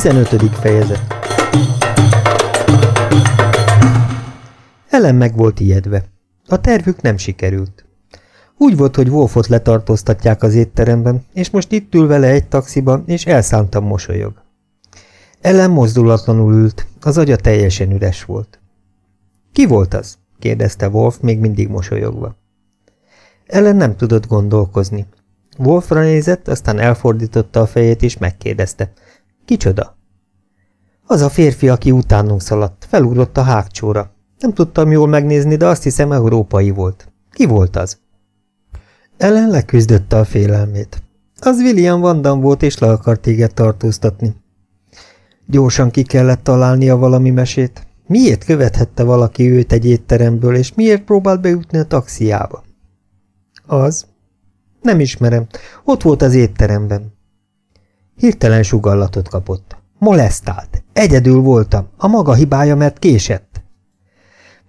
15. fejezet Ellen meg volt ijedve. A tervük nem sikerült. Úgy volt, hogy Wolfot letartóztatják az étteremben, és most itt ül vele egy taxiban, és elszántam mosolyog. Ellen mozdulatlanul ült, az agya teljesen üres volt. Ki volt az? kérdezte Wolf, még mindig mosolyogva. Ellen nem tudott gondolkozni. Wolfra nézett, aztán elfordította a fejét, és megkérdezte. Kicsoda? Az a férfi, aki utánunk szaladt, felugrott a hágcsóra. Nem tudtam jól megnézni, de azt hiszem európai volt. Ki volt az? Ellen leküzdötte a félelmét. Az William Vandam volt, és le akart téged tartóztatni. Gyorsan ki kellett találnia valami mesét. Miért követhette valaki őt egy étteremből, és miért próbált bejutni a taxiába? Az? Nem ismerem. Ott volt az étteremben. Hirtelen sugallatot kapott. Molesztált. Egyedül voltam. A maga hibája, mert késett.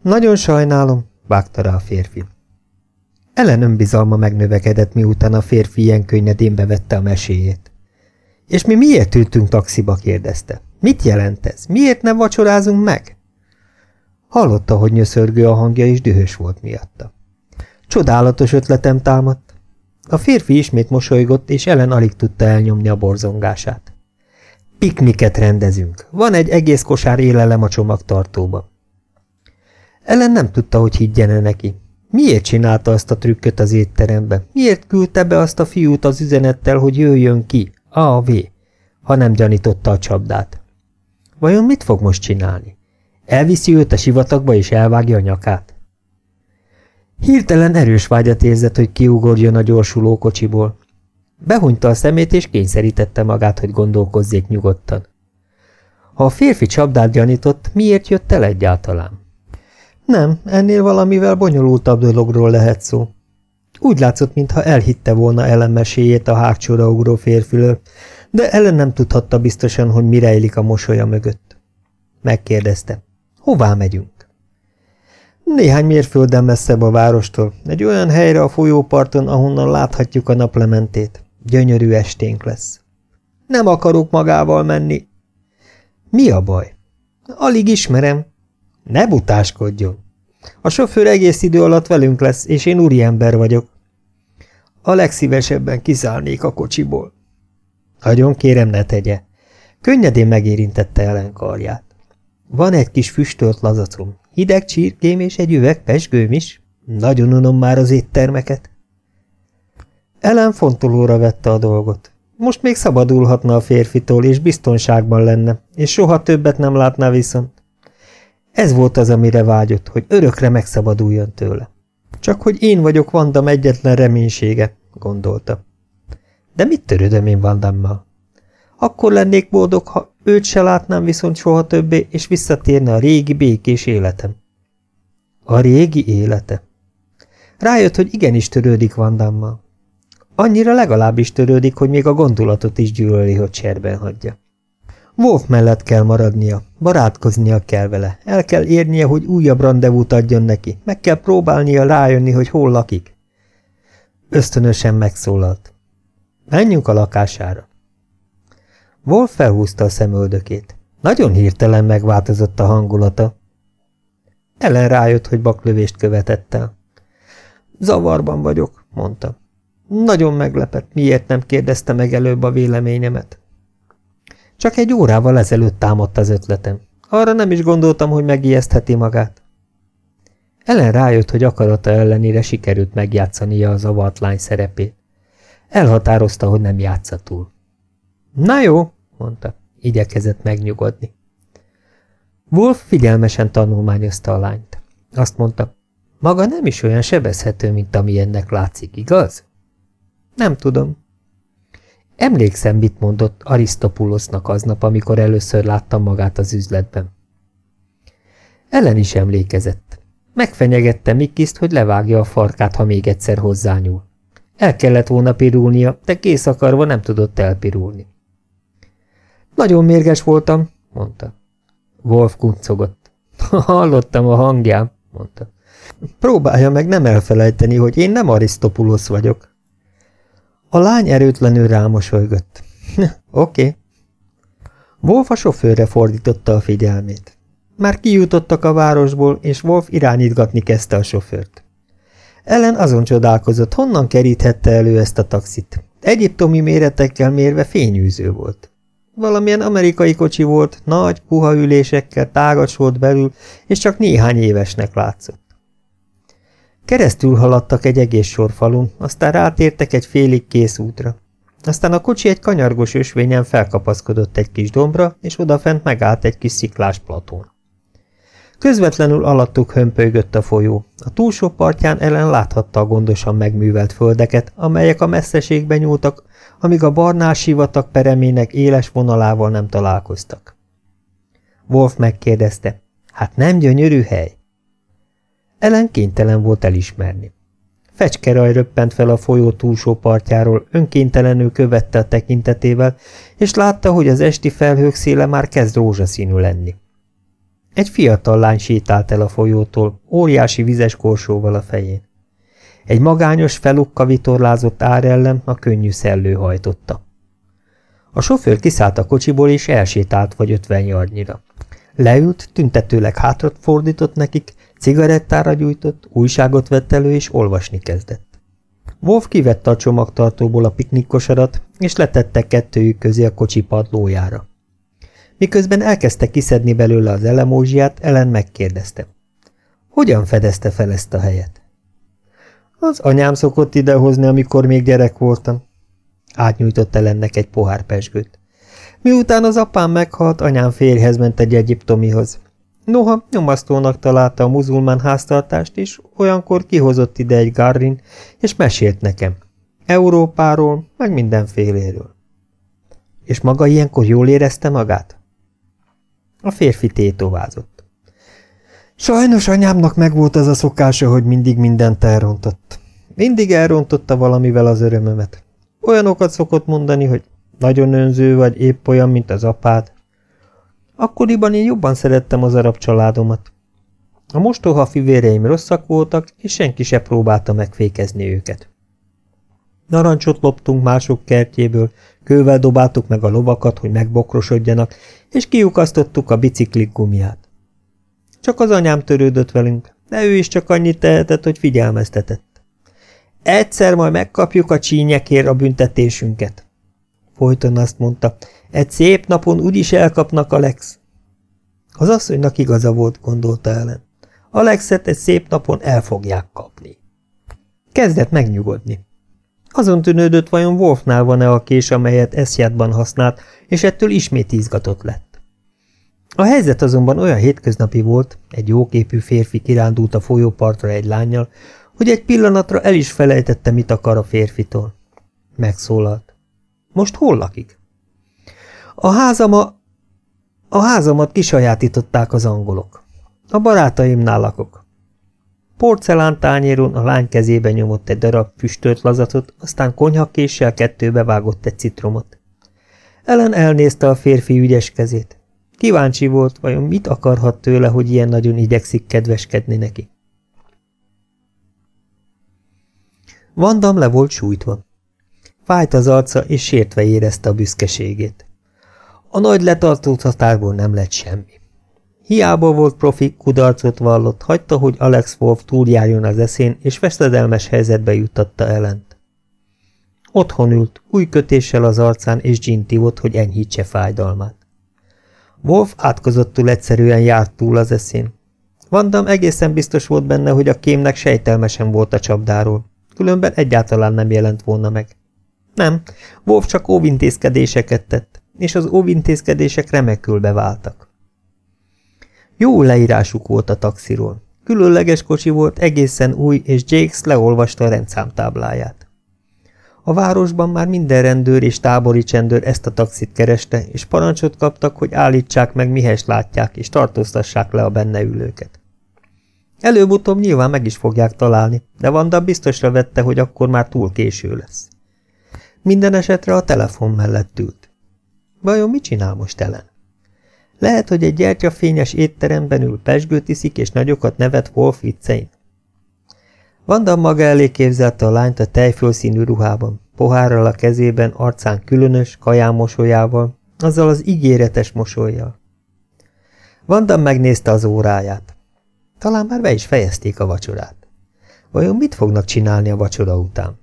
Nagyon sajnálom, vágta rá a férfi. Ellen önbizalma megnövekedett, miután a férfi ilyen könnyedén bevette a meséjét. És mi miért ültünk taxiba, kérdezte. Mit jelent ez? Miért nem vacsorázunk meg? Hallotta, hogy nyöszörgő a hangja, és dühös volt miatta. Csodálatos ötletem támadt. A férfi ismét mosolygott, és Ellen alig tudta elnyomni a borzongását. Pikniket rendezünk. Van egy egész kosár élelem a csomagtartóba. Ellen nem tudta, hogy higgyene neki. Miért csinálta azt a trükköt az étterembe? Miért küldte be azt a fiút az üzenettel, hogy jöjjön ki, A, V, ha nem gyanította a csapdát? Vajon mit fog most csinálni? Elviszi őt a sivatagba és elvágja a nyakát? Hirtelen erős vágyat érzett, hogy kiugorjon a gyorsuló kocsiból. Behunyta a szemét és kényszerítette magát, hogy gondolkozzék nyugodtan. Ha a férfi csapdát gyanított, miért jött el egyáltalán? Nem, ennél valamivel bonyolultabb dologról lehet szó. Úgy látszott, mintha elhitte volna Ellen meséjét a hágcsóra ugró férfilől, de Ellen nem tudhatta biztosan, hogy mi rejlik a mosolya mögött. Megkérdezte, hová megyünk? Néhány mérfölden messzebb a várostól, egy olyan helyre a folyóparton, ahonnan láthatjuk a naplementét. Gyönyörű esténk lesz. Nem akarok magával menni. Mi a baj? Alig ismerem. Ne butáskodjon. A sofőr egész idő alatt velünk lesz, és én úriember vagyok. A legszívesebben kiszállnék a kocsiból. Nagyon kérem, ne tegye. Könnyedén megérintette ellen karját. Van egy kis füstölt lazacom, hideg csirkém és egy üveg pesgőm is. Nagyon unom már az éttermeket. Ellen fontolóra vette a dolgot. Most még szabadulhatna a férfitól, és biztonságban lenne, és soha többet nem látná viszont. Ez volt az, amire vágyott, hogy örökre megszabaduljon tőle. Csak hogy én vagyok Vandam egyetlen reménysége, gondolta. De mit törődöm én Vandammal? Akkor lennék boldog, ha őt se látnám viszont soha többé, és visszatérne a régi békés életem. A régi élete. Rájött, hogy igenis törődik Vandammal. Annyira legalábbis törődik, hogy még a gondolatot is gyűlöli, hogy cserben hagyja. Wolf mellett kell maradnia, barátkoznia kell vele, el kell érnie, hogy újabb rendezvút adjon neki, meg kell próbálnia rájönni, hogy hol lakik. Ösztönösen megszólalt. Menjünk a lakására. Wolf felhúzta a szemöldökét. Nagyon hirtelen megváltozott a hangulata. Ellen rájött, hogy baklövést követett el. Zavarban vagyok, mondta. Nagyon meglepett, miért nem kérdezte meg előbb a véleményemet. Csak egy órával ezelőtt támadt az ötletem. Arra nem is gondoltam, hogy megijesztheti magát. Ellen rájött, hogy akarata ellenére sikerült megjátszania a zavart lány szerepét. Elhatározta, hogy nem játsza túl. Na jó, mondta, igyekezett megnyugodni. Wolf figyelmesen tanulmányozta a lányt. Azt mondta, maga nem is olyan sebezhető, mint amilyennek látszik, igaz? Nem tudom. Emlékszem, mit mondott Arisztopulosznak aznap, amikor először láttam magát az üzletben. Ellen is emlékezett. Megfenyegette Mikiszt, hogy levágja a farkát, ha még egyszer hozzányúl. El kellett volna pirulnia, de kész akarva nem tudott elpirulni. Nagyon mérges voltam, mondta. Wolf kuncogott. Hallottam a hangjám, mondta. Próbálja meg nem elfelejteni, hogy én nem Arisztopulosz vagyok. A lány erőtlenül rámosolygott. Oké. Okay. Wolf a sofőrre fordította a figyelmét. Már kijutottak a városból, és Wolf irányítgatni kezdte a sofőrt. Ellen azon csodálkozott, honnan keríthette elő ezt a taxit. Egyiptomi méretekkel mérve fényűző volt. Valamilyen amerikai kocsi volt, nagy, puha ülésekkel, tágas volt belül, és csak néhány évesnek látszott. Keresztül haladtak egy egész sor falun, aztán rátértek egy félig kész útra. Aztán a kocsi egy kanyargos ösvényen felkapaszkodott egy kis dombra, és odafent megállt egy kis sziklás platón. Közvetlenül alattuk hömpölygött a folyó. A túlsó partján ellen láthatta a gondosan megművelt földeket, amelyek a messzeségben nyúltak, amíg a barnál sivatag peremének éles vonalával nem találkoztak. Wolf megkérdezte, hát nem gyönyörű hely? Ellen kénytelen volt elismerni. Fecskeraj röppent fel a folyó túlsó partjáról, önkéntelenül követte a tekintetével, és látta, hogy az esti felhők széle már kezd rózsaszínű lenni. Egy fiatal lány sétált el a folyótól, óriási vizes korsóval a fején. Egy magányos felukka vitorlázott ár ellen a könnyű szellő hajtotta. A sofőr kiszállt a kocsiból, és elsétált vagy ötven jarnyira. Leült, tüntetőleg hátrat fordított nekik, cigarettára gyújtott, újságot vett elő, és olvasni kezdett. Wolf kivette a csomagtartóból a piknikkosarat, és letette kettőjük közé a kocsi padlójára. Miközben elkezdte kiszedni belőle az elemózsiát, Ellen megkérdezte. Hogyan fedezte fel ezt a helyet? Az anyám szokott idehozni, amikor még gyerek voltam. Átnyújtott Ellennek egy pohár pesgőt. Miután az apám meghalt, anyám férjhez ment egy egyiptomihoz. Noha nyomasztónak találta a muzulmán háztartást is, olyankor kihozott ide egy garrin, és mesélt nekem. Európáról, meg mindenféléről. És maga ilyenkor jól érezte magát? A férfi tétovázott. Sajnos anyámnak megvolt az a szokása, hogy mindig mindent elrontott. Mindig elrontotta valamivel az örömömet. Olyanokat szokott mondani, hogy nagyon önző vagy épp olyan, mint az apád. Akkoriban én jobban szerettem az arab családomat. A mostoha fivéreim rosszak voltak, és senki se próbálta megfékezni őket. Narancsot loptunk mások kertjéből, kővel dobáltuk meg a lovakat, hogy megbokrosodjanak, és kiukasztottuk a biciklik gumiát. Csak az anyám törődött velünk, de ő is csak annyit tehetett, hogy figyelmeztetett. Egyszer majd megkapjuk a csínyekért a büntetésünket. Folyton azt mondta, egy szép napon úgyis elkapnak Alex. Az asszonynak igaza volt, gondolta ellen. Alexet egy szép napon el fogják kapni. Kezdett megnyugodni. Azon tűnődött, vajon Wolfnál van-e a kés, amelyet Eszjátban használt, és ettől ismét izgatott lett. A helyzet azonban olyan hétköznapi volt, egy jóképű férfi kirándult a folyópartra egy lányjal, hogy egy pillanatra el is felejtette, mit akar a férfitól. Megszólalt. Most hol lakik? A házama... A házamat kisajátították az angolok. A barátaimnál lakok. Porcelántányéron a lány kezébe nyomott egy darab füstölt lazatot, aztán konyhakéssel kettőbe vágott egy citromot. Ellen elnézte a férfi ügyes kezét. Kíváncsi volt, vajon mit akarhat tőle, hogy ilyen nagyon igyekszik kedveskedni neki. Vandam le volt sújtva. Fájt az arca, és sértve érezte a büszkeségét. A nagy letartóztatásból nem lett semmi. Hiába volt profi, kudarcot vallott, hagyta, hogy Alex Wolf túljárjon az eszén, és veszedelmes helyzetbe juttatta ellent. Otthon ült, új kötéssel az arcán, és gintivott, hogy enyhítse fájdalmát. Wolf átkozottul egyszerűen járt túl az eszén. Vandam egészen biztos volt benne, hogy a kémnek sejtelmesen volt a csapdáról, különben egyáltalán nem jelent volna meg. Nem, Wolf csak óvintézkedéseket tett, és az óvintézkedések remekül beváltak. Jó leírásuk volt a taxiról. Különleges kocsi volt, egészen új, és Jakes leolvasta a rendszámtábláját. A városban már minden rendőr és tábori csendőr ezt a taxit kereste, és parancsot kaptak, hogy állítsák meg, mihez látják, és tartóztassák le a benne ülőket. Előbb-utóbb nyilván meg is fogják találni, de Vanda biztosra vette, hogy akkor már túl késő lesz. Minden esetre a telefon mellett ült. Vajon mit csinál most Ellen? Lehet, hogy egy gyertyafényes étteremben ül, pesgőt iszik, és nagyokat nevet Wolf viccein. Vanda maga elé képzelte a lányt a tejfölszínű ruhában, pohárral a kezében, arcán különös, kaján mosolyával, azzal az ígéretes mosolyjal. Vandam megnézte az óráját. Talán már be is fejezték a vacsorát. Vajon mit fognak csinálni a vacsora után?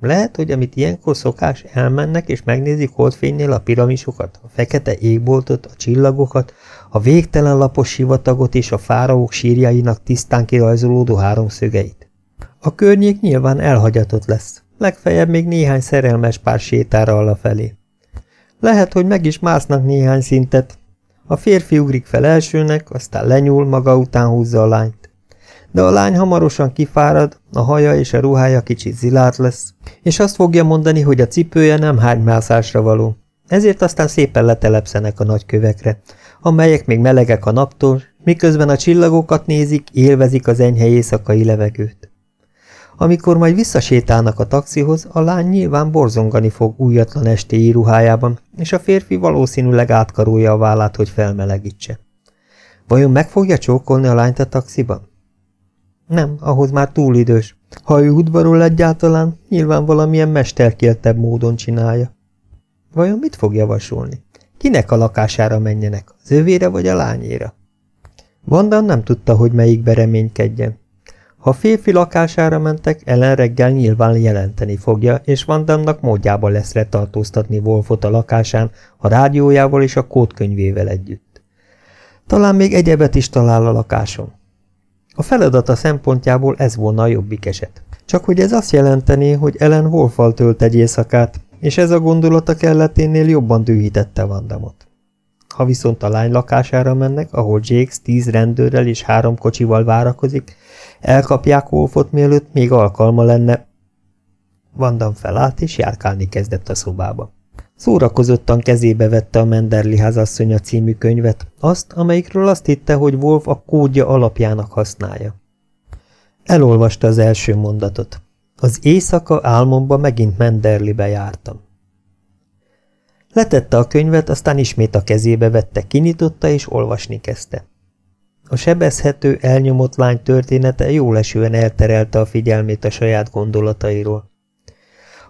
Lehet, hogy amit ilyenkor szokás, elmennek és megnézik holdfénynél a piramisokat, a fekete égboltot, a csillagokat, a végtelen lapos sivatagot és a fáraók sírjainak tisztán kirajzolódó háromszögeit. A környék nyilván elhagyatott lesz, legfeljebb még néhány szerelmes pár sétára felé. Lehet, hogy meg is másznak néhány szintet. A férfi ugrik fel elsőnek, aztán lenyúl, maga után húzza a lányt. De a lány hamarosan kifárad, a haja és a ruhája kicsit zilát lesz, és azt fogja mondani, hogy a cipője nem hánymászásra való. Ezért aztán szépen letelepszenek a nagy kövekre, amelyek még melegek a naptól, miközben a csillagokat nézik, élvezik az enyhe éjszakai levegőt. Amikor majd visszasétálnak a taxihoz, a lány nyilván borzongani fog újatlan estéi íruhájában, és a férfi valószínűleg átkarolja a vállát, hogy felmelegítse. Vajon meg fogja csókolni a lányt a taxiban? Nem, ahhoz már túl idős. Ha ő udvarol egyáltalán, nyilván valamilyen mesterkéltebb módon csinálja. Vajon mit fog javasolni? Kinek a lakására menjenek, az övére vagy a lányéra? Vanda nem tudta, hogy melyikbe reménykedjen. Ha férfi lakására mentek, Ellen reggel nyilván jelenteni fogja, és Vandamnak módjába lesz retartóztatni Wolfot a lakásán, a rádiójával és a kódkönyvével együtt. Talán még egyebet is talál a lakáson. A feladata szempontjából ez volna a jobbik eset. Csak hogy ez azt jelenteni, hogy Ellen Wolfal tölt egy éjszakát, és ez a gondolata kelleténél jobban dühítette Vandamot. Ha viszont a lány lakására mennek, ahol Jakes tíz rendőrrel és három kocsival várakozik, elkapják Wolfot, mielőtt még alkalma lenne. Vandam felállt, és járkálni kezdett a szobába. Szórakozottan kezébe vette a Menderli házasszonya című könyvet, azt, amelyikről azt hitte, hogy Wolf a kódja alapjának használja. Elolvasta az első mondatot. Az éjszaka álmomba megint Menderlibe jártam. Letette a könyvet, aztán ismét a kezébe vette, kinyitotta és olvasni kezdte. A sebezhető, elnyomott lány története jól esően elterelte a figyelmét a saját gondolatairól.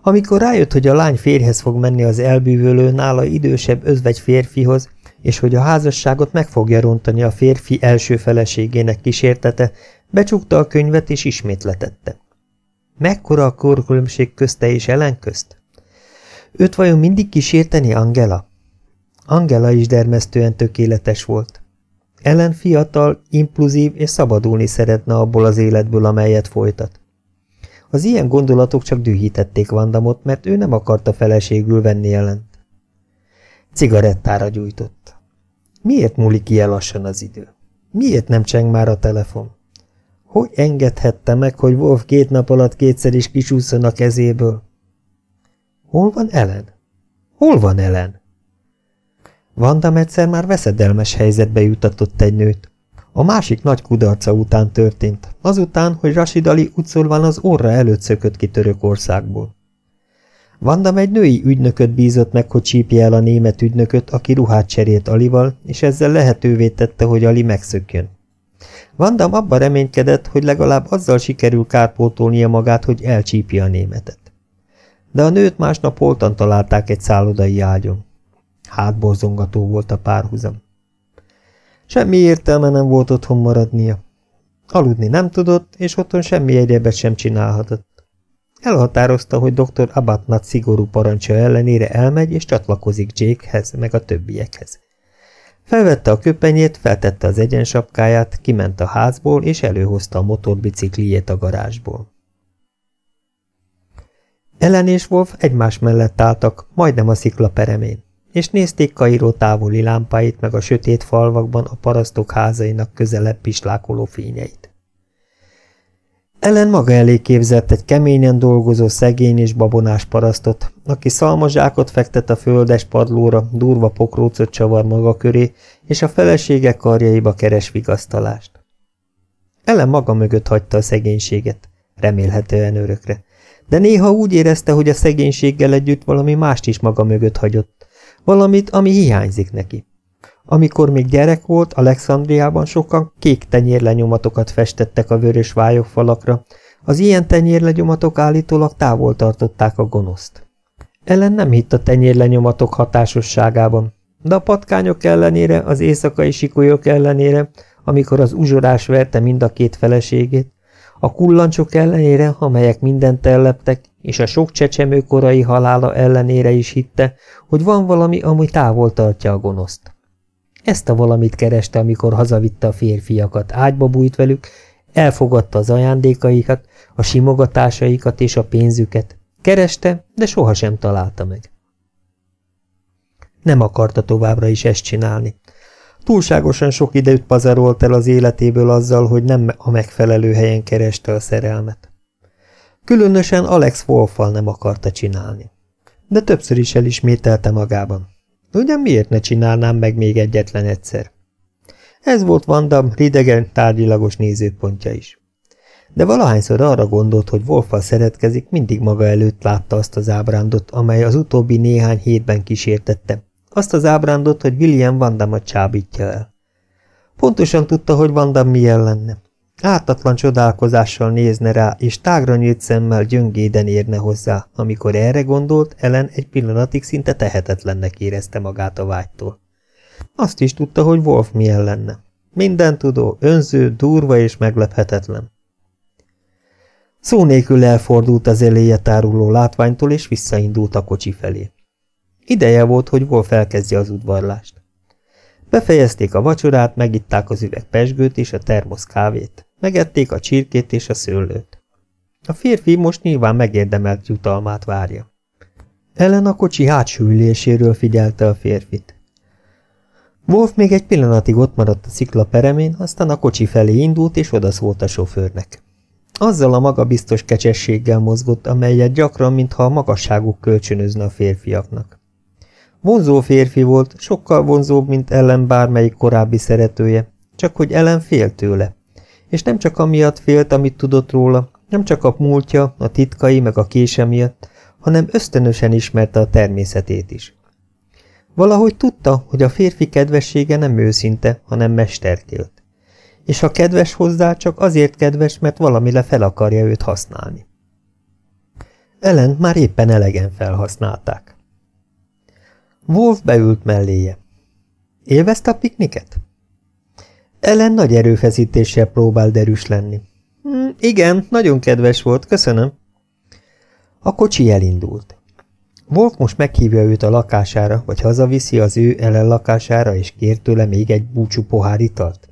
Amikor rájött, hogy a lány férjhez fog menni az elbűvölő nála idősebb özvegy férfihoz, és hogy a házasságot meg fogja rontani a férfi első feleségének kísértete, becsukta a könyvet és ismét letette. Mekkora a korkülönbség közte és ellen közt? Őt vajon mindig kísérteni Angela? Angela is dermesztően tökéletes volt. Ellen fiatal, impluzív és szabadulni szeretne abból az életből, amelyet folytat. Az ilyen gondolatok csak dühítették Vandamot, mert ő nem akarta feleségül venni ellent. Cigarettára gyújtott. Miért múlik ilyen lassan az idő? Miért nem cseng már a telefon? Hogy engedhette meg, hogy Wolf két nap alatt kétszer is kisúszon a kezéből? Hol van Ellen? Hol van Ellen? Vandam egyszer már veszedelmes helyzetbe jutatott egy nőt. A másik nagy kudarca után történt, azután, hogy Rashid Ali utcolván az orra előtt szökött ki Törökországból. Vandam egy női ügynököt bízott meg, hogy csípje el a német ügynököt, aki ruhát cserélt Alival, és ezzel lehetővé tette, hogy Ali megszökjön. Vandam abba reménykedett, hogy legalább azzal sikerül kárpótolnia magát, hogy elcsípje a németet. De a nőt másnap holtan találták egy szállodai ágyon. Hátborzongató volt a párhuzam. Semmi értelme nem volt otthon maradnia. Aludni nem tudott, és otthon semmi egyebet sem csinálhatott. Elhatározta, hogy dr. Abatnat szigorú parancsa ellenére elmegy és csatlakozik Jakehez, meg a többiekhez. Felvette a köpenyét, feltette az egyensapkáját, kiment a házból, és előhozta a motorbicikliét a garázsból. Ellen és Wolf egymás mellett álltak, majdnem a szikla peremén és nézték Kairó távoli lámpáit meg a sötét falvakban a parasztok házainak közelebb pislákoló fényeit. Ellen maga elé képzett egy keményen dolgozó szegény és babonás parasztot, aki szalmazsákot fektet a földes padlóra, durva pokrócot csavar maga köré, és a felesége karjaiba keres vigasztalást. Ellen maga mögött hagyta a szegénységet, remélhetően örökre, de néha úgy érezte, hogy a szegénységgel együtt valami mást is maga mögött hagyott, Valamit, ami hiányzik neki. Amikor még gyerek volt, Alexandriában sokan kék tenyérlenyomatokat festettek a vörös falakra, az ilyen tenyérlenyomatok állítólag távol tartották a gonoszt. Ellen nem hitt a tenyérlenyomatok hatásosságában, de a patkányok ellenére, az éjszakai sikolyok ellenére, amikor az uzsorás verte mind a két feleségét, a kullancsok ellenére, amelyek mindent elleptek, és a sok csecsemő korai halála ellenére is hitte, hogy van valami, ami távol tartja a gonoszt. Ezt a valamit kereste, amikor hazavitte a férfiakat, ágyba bújt velük, elfogadta az ajándékaikat, a simogatásaikat és a pénzüket. Kereste, de sohasem találta meg. Nem akarta továbbra is ezt csinálni. Túlságosan sok időt pazarolt el az életéből azzal, hogy nem a megfelelő helyen kereste a szerelmet. Különösen Alex Wolffal nem akarta csinálni. De többször is elismételte magában. Ugyan miért ne csinálnám meg még egyetlen egyszer? Ez volt Vandam ridegen, tárgyilagos nézőpontja is. De valahányszor arra gondolt, hogy Wolffal szeretkezik, mindig maga előtt látta azt az ábrándot, amely az utóbbi néhány hétben kísértette, azt az ábrándot, hogy William Vandamot csábítja el. Pontosan tudta, hogy Vandam milyen lenne. Ártatlan csodálkozással nézne rá, és tágra nyílt szemmel gyöngéden érne hozzá. Amikor erre gondolt, Ellen egy pillanatig szinte tehetetlennek érezte magát a vágytól. Azt is tudta, hogy Wolf milyen lenne. Minden tudó, önző, durva és meglephetetlen. Szó nélkül elfordult az eléje táruló látványtól, és visszaindult a kocsi felé. Ideje volt, hogy Wolf elkezdje az udvarlást. Befejezték a vacsorát, megitták az üveg pesgőt és a termosz kávét, megették a csirkét és a szőlőt. A férfi most nyilván megérdemelt jutalmát várja. Ellen a kocsi hátsó üléséről figyelte a férfit. Wolf még egy pillanatig ott maradt a szikla peremén, aztán a kocsi felé indult és odaszólt a sofőrnek. Azzal a magabiztos kecsességgel mozgott, amelyet gyakran, mintha a magasságuk kölcsönözne a férfiaknak. Vonzó férfi volt, sokkal vonzóbb, mint Ellen bármelyik korábbi szeretője, csak hogy Ellen fél tőle. És nem csak amiatt félt, amit tudott róla, nem csak a múltja, a titkai meg a kése miatt, hanem ösztönösen ismerte a természetét is. Valahogy tudta, hogy a férfi kedvessége nem őszinte, hanem mesterkélt. És ha kedves hozzá, csak azért kedves, mert valamire fel akarja őt használni. Ellen már éppen elegen felhasználták. Wolf beült melléje. Élvezte a pikniket? Ellen nagy erőfeszítéssel próbál derűs lenni. Hm, igen, nagyon kedves volt, köszönöm. A kocsi elindult. Wolf most meghívja őt a lakására, vagy hazaviszi az ő Ellen lakására, és kér tőle még egy búcsú pohár italt?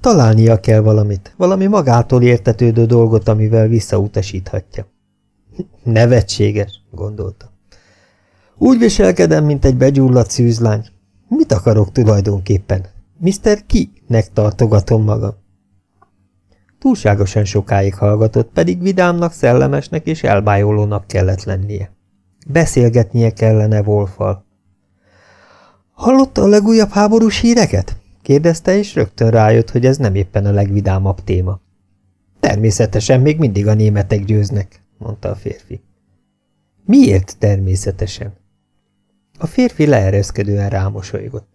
Találnia kell valamit, valami magától értetődő dolgot, amivel visszautasíthatja. Nevetséges, gondolta. Úgy viselkedem, mint egy begyulladt szűzlány. Mit akarok tulajdonképpen? Mr. Ki-nek tartogatom magam. Túlságosan sokáig hallgatott, pedig vidámnak, szellemesnek és elbájolónak kellett lennie. Beszélgetnie kellene Wolfal. Hallotta a legújabb háborús híreket? kérdezte, és rögtön rájött, hogy ez nem éppen a legvidámabb téma. Természetesen még mindig a németek győznek, mondta a férfi. Miért természetesen? A férfi leereszkedően rámosolygott.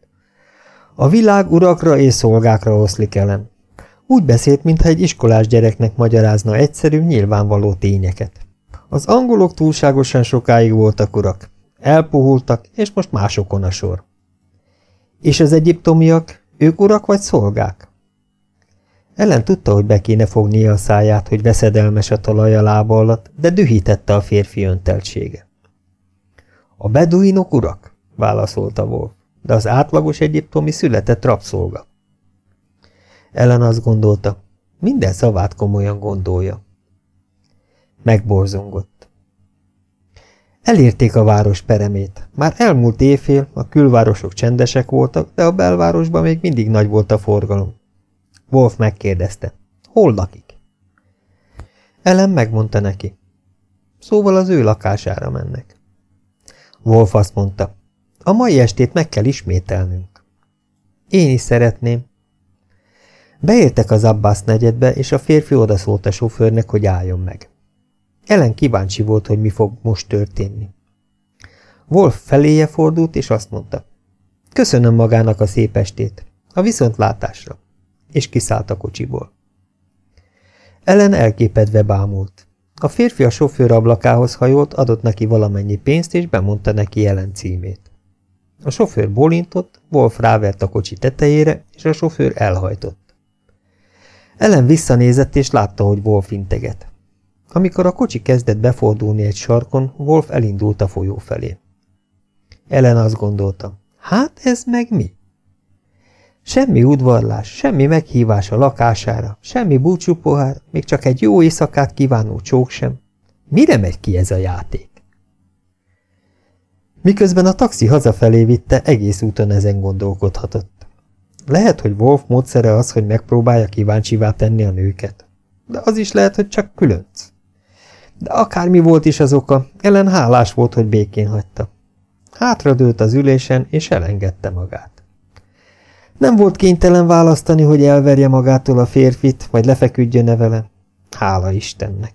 A világ urakra és szolgákra oszlik ellen. Úgy beszélt, mintha egy iskolás gyereknek magyarázna egyszerű, nyilvánvaló tényeket. Az angolok túlságosan sokáig voltak urak. Elpuhultak, és most másokon a sor. És az egyiptomiak, ők urak vagy szolgák? Ellen tudta, hogy be kéne fognia a száját, hogy veszedelmes a talaj a lába alatt, de dühítette a férfi önteltsége. A beduinok urak? válaszolta Wolf, de az átlagos egyiptomi született rabszolga. Ellen azt gondolta, minden szavát komolyan gondolja. Megborzongott. Elérték a város peremét. Már elmúlt évfél, a külvárosok csendesek voltak, de a belvárosban még mindig nagy volt a forgalom. Wolf megkérdezte, hol lakik? Ellen megmondta neki. Szóval az ő lakására mennek. Wolf azt mondta, a mai estét meg kell ismételnünk. Én is szeretném. Beértek az Abbas negyedbe, és a férfi odaszólt a sofőrnek, hogy álljon meg. Ellen kíváncsi volt, hogy mi fog most történni. Wolf feléje fordult, és azt mondta, köszönöm magának a szép estét, a viszontlátásra, és kiszállt a kocsiból. Ellen elképedve bámult. A férfi a sofőr ablakához hajolt, adott neki valamennyi pénzt, és bemondta neki jelen címét. A sofőr bólintott, Wolf rávert a kocsi tetejére, és a sofőr elhajtott. Ellen visszanézett, és látta, hogy Wolf integet. Amikor a kocsi kezdett befordulni egy sarkon, Wolf elindult a folyó felé. Ellen azt gondolta, hát ez meg mi? Semmi udvarlás, semmi meghívás a lakására, semmi búcsúpohár, még csak egy jó éjszakát kívánó csók sem. Mire megy ki ez a játék? Miközben a taxi hazafelé vitte, egész úton ezen gondolkodhatott. Lehet, hogy Wolf módszere az, hogy megpróbálja kíváncsivá tenni a nőket. De az is lehet, hogy csak különc. De akármi volt is az oka, Ellen hálás volt, hogy békén hagyta. Hátradőlt az ülésen, és elengedte magát. Nem volt kénytelen választani, hogy elverje magától a férfit, vagy lefeküdjön -e vele. Hála Istennek!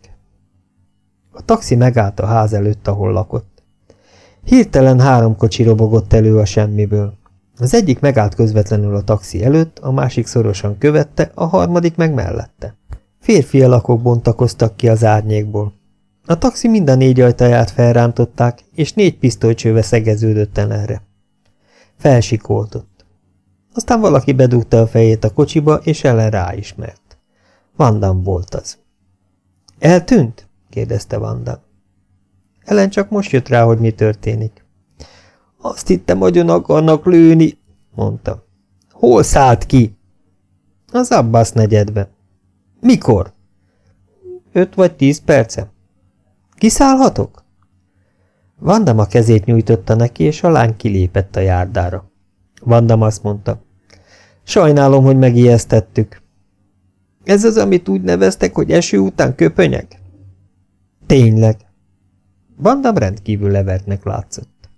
A taxi megállt a ház előtt, ahol lakott. Hirtelen három kocsi robogott elő a semmiből. Az egyik megállt közvetlenül a taxi előtt, a másik szorosan követte, a harmadik meg mellette. Férfi alakok bontakoztak ki az árnyékból. A taxi mind a négy ajtaját felrántották, és négy pisztolycsőve szegeződött el erre. Felsikoltott. Aztán valaki bedugta a fejét a kocsiba, és ellen ráismert. Vandam volt az. Eltűnt? kérdezte Vandam. Ellen csak most jött rá, hogy mi történik. Azt hittem, hogy ön akarnak lőni, mondta. Hol szállt ki? Az Abbas negyedbe. Mikor? Öt vagy tíz perce. Kiszállhatok? Vandam a kezét nyújtotta neki, és a lány kilépett a járdára. Vandam azt mondta. Sajnálom, hogy megijesztettük. Ez az, amit úgy neveztek, hogy eső után köpönyeg? Tényleg. Vandam rendkívül levertnek látszott.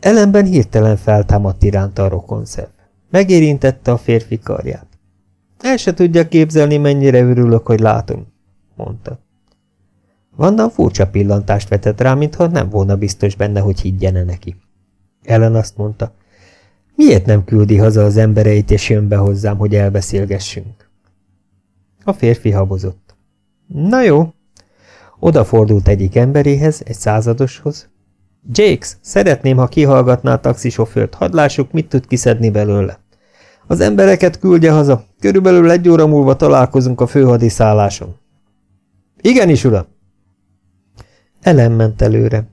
Ellenben hirtelen feltámadt iránta a rokonszerv. Megérintette a férfi karját. El se tudja képzelni, mennyire örülök, hogy látom, mondta. Vandam furcsa pillantást vetett rá, mintha nem volna biztos benne, hogy higgyene neki. Ellen azt mondta, miért nem küldi haza az embereit, és jön be hozzám, hogy elbeszélgessünk? A férfi habozott. Na jó. Odafordult egyik emberéhez, egy századoshoz. Jakes, szeretném, ha kihallgatná a taxisofőrt, hadd lássuk, mit tud kiszedni belőle. Az embereket küldje haza, körülbelül egy óra múlva találkozunk a főhadiszálláson. Igenis, uram! Ellen ment előre.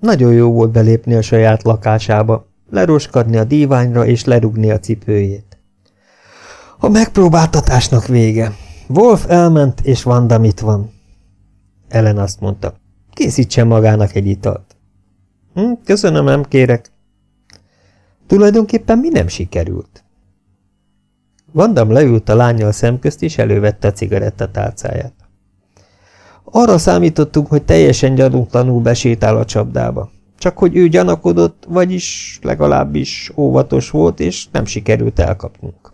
Nagyon jó volt belépni a saját lakásába, leroskadni a díványra és lerugni a cipőjét. A megpróbáltatásnak vége. Wolf elment, és Vanda mit van. Ellen azt mondta, készítsen magának egy italt. Hm, köszönöm, nem kérek. Tulajdonképpen mi nem sikerült? Vandam leült a lányjal szemközt, és elővette a cigarettatálcáját. Arra számítottunk, hogy teljesen gyanútlanul besétál a csapdába. Csak hogy ő gyanakodott, vagyis legalábbis óvatos volt, és nem sikerült elkapnunk.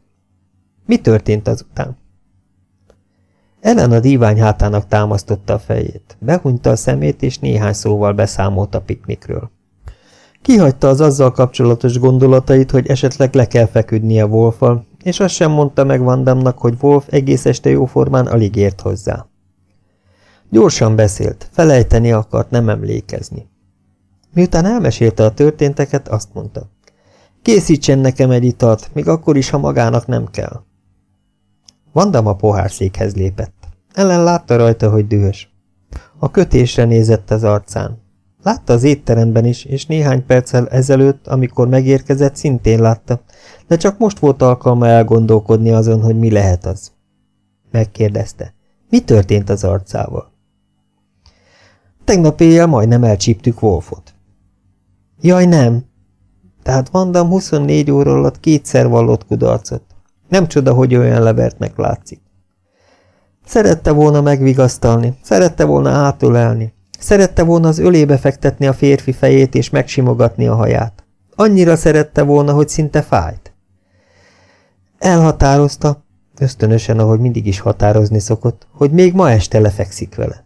Mi történt azután? Ellen a dívány hátának támasztotta a fejét, behunyta a szemét, és néhány szóval beszámolt a piknikről. Kihagyta az azzal kapcsolatos gondolatait, hogy esetleg le kell feküdnie Wolfal, és azt sem mondta meg Vandamnak, hogy Wolf egész este jóformán alig ért hozzá. Gyorsan beszélt, felejteni akart, nem emlékezni. Miután elmesélte a történteket, azt mondta. Készítsen nekem egy italt, még akkor is, ha magának nem kell. Vandam a pohárszékhez lépett. Ellen látta rajta, hogy dühös. A kötésre nézett az arcán. Látta az étteremben is, és néhány perccel ezelőtt, amikor megérkezett, szintén látta, de csak most volt alkalma elgondolkodni azon, hogy mi lehet az. Megkérdezte, mi történt az arcával? Tegnap éjjel majdnem elcsíptük Wolfot. Jaj, nem. Tehát Vandam 24 óra alatt kétszer vallott kudarcot. Nem csoda, hogy olyan levertnek látszik. Szerette volna megvigasztalni, szerette volna átölelni, szerette volna az ölébe fektetni a férfi fejét és megsimogatni a haját. Annyira szerette volna, hogy szinte fájt. Elhatározta, ösztönösen, ahogy mindig is határozni szokott, hogy még ma este lefekszik vele.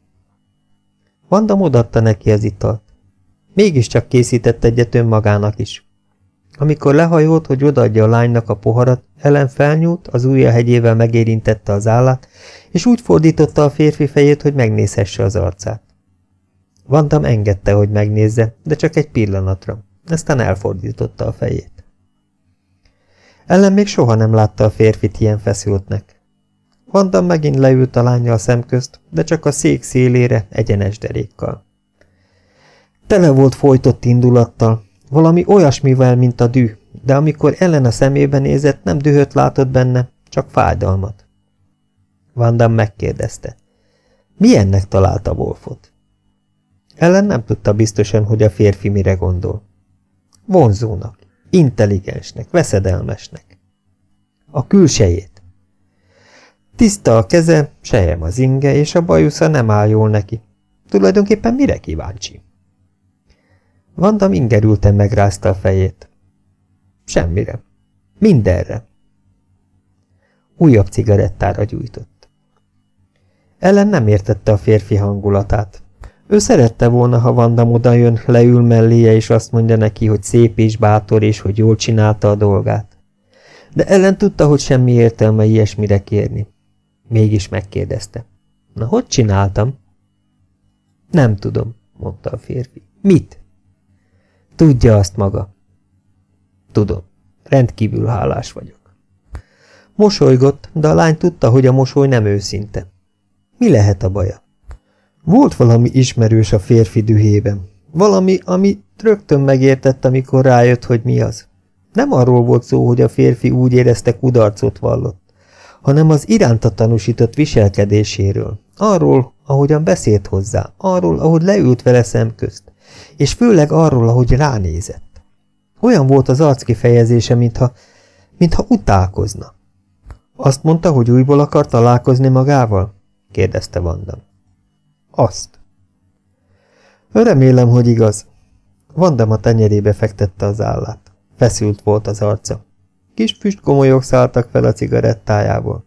Vanda odatta neki az italt. Mégiscsak készített egyet önmagának is. Amikor lehajolt, hogy odaadja a lánynak a poharat, Ellen felnyúlt, az ujja hegyével megérintette az állát, és úgy fordította a férfi fejét, hogy megnézhesse az arcát. Vandam engedte, hogy megnézze, de csak egy pillanatra, aztán elfordította a fejét. Ellen még soha nem látta a férfit ilyen feszültnek. Vandam megint leült a lányjal szemközt, de csak a szék szélére egyenes derékkal. Tele volt folytott indulattal, valami olyasmivel, mint a dű, de amikor Ellen a szemébe nézett, nem dühöt látott benne, csak fájdalmat. Vandam megkérdezte. Milyennek találta Wolfot? Ellen nem tudta biztosan, hogy a férfi mire gondol. Vonzónak, intelligensnek, veszedelmesnek. A külsejét. Tiszta a keze, sejem az inge, és a bajusza nem áll jól neki. Tulajdonképpen mire kíváncsi? Vanda ingerülten megrázta a fejét. Semmire. Mindenre. Újabb cigarettára gyújtott. Ellen nem értette a férfi hangulatát. Ő szerette volna, ha Vandam oda jön, leül melléje, és azt mondja neki, hogy szép és bátor, és hogy jól csinálta a dolgát. De Ellen tudta, hogy semmi értelme ilyesmire kérni. Mégis megkérdezte. Na, hogy csináltam? Nem tudom, mondta a férfi. Mit? Tudja azt maga. Tudom. Rendkívül hálás vagyok. Mosolygott, de a lány tudta, hogy a mosoly nem őszinte. Mi lehet a baja? Volt valami ismerős a férfi dühében. Valami, ami rögtön megértett, amikor rájött, hogy mi az. Nem arról volt szó, hogy a férfi úgy érezte kudarcot vallott, hanem az iránta tanúsított viselkedéséről, arról, ahogyan beszélt hozzá, arról, ahogy leült vele szemközt, és főleg arról, ahogy ránézett. Olyan volt az arckifejezése, mintha, mintha utálkozna. Azt mondta, hogy újból akar találkozni magával? kérdezte Vandam. Azt. Remélem, hogy igaz. Vandam a tenyerébe fektette az állát. Feszült volt az arca. Kis füstkomolyok szálltak fel a cigarettájából.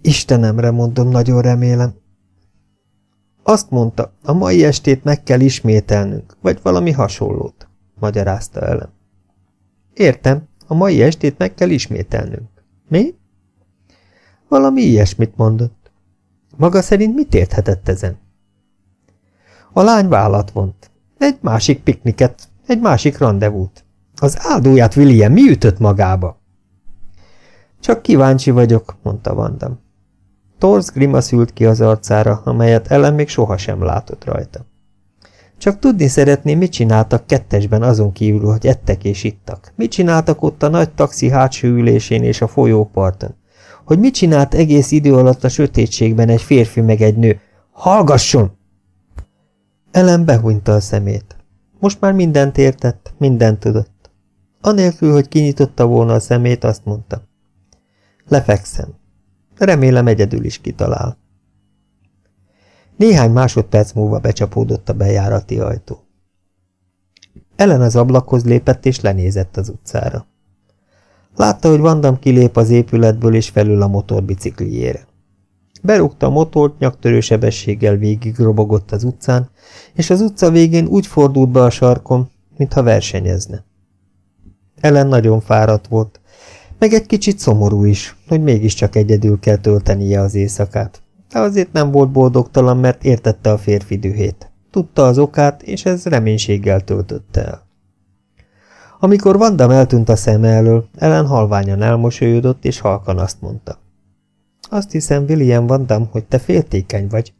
Istenemre mondom, nagyon remélem. Azt mondta, a mai estét meg kell ismételnünk, vagy valami hasonlót, magyarázta elem. Értem, a mai estét meg kell ismételnünk. Mi? Valami ilyesmit mondott. Maga szerint mit érthetett ezen? A lány vállat vont. Egy másik pikniket, egy másik rendezvút. Az áldóját William mi ütött magába? Csak kíváncsi vagyok, mondta Vandam. Torz grimasz ült ki az arcára, amelyet Ellen még sohasem látott rajta. Csak tudni szeretném, mit csináltak kettesben azon kívül, hogy ettek és ittak. Mit csináltak ott a nagy taxi hátsó ülésén és a folyóparton hogy mit csinált egész idő alatt a sötétségben egy férfi meg egy nő. Hallgasson! Ellen behunyta a szemét. Most már mindent értett, mindent tudott. Anélkül, hogy kinyitotta volna a szemét, azt mondta. Lefekszem. Remélem egyedül is kitalál. Néhány másodperc múlva becsapódott a bejárati ajtó. Ellen az ablakhoz lépett és lenézett az utcára. Látta, hogy Vandam kilép az épületből és felül a motorbicikliére. Berúgta a motort, nyaktörő sebességgel végig az utcán, és az utca végén úgy fordult be a sarkon, mintha versenyezne. Ellen nagyon fáradt volt, meg egy kicsit szomorú is, hogy mégiscsak egyedül kell töltenie az éjszakát. De azért nem volt boldogtalan, mert értette a férfi dühét. Tudta az okát, és ez reménységgel töltötte el. Amikor Vandam eltűnt a szeme elől, Ellen halványan elmosolyodott, és halkan azt mondta. Azt hiszem, William Vandam, hogy te féltékeny vagy.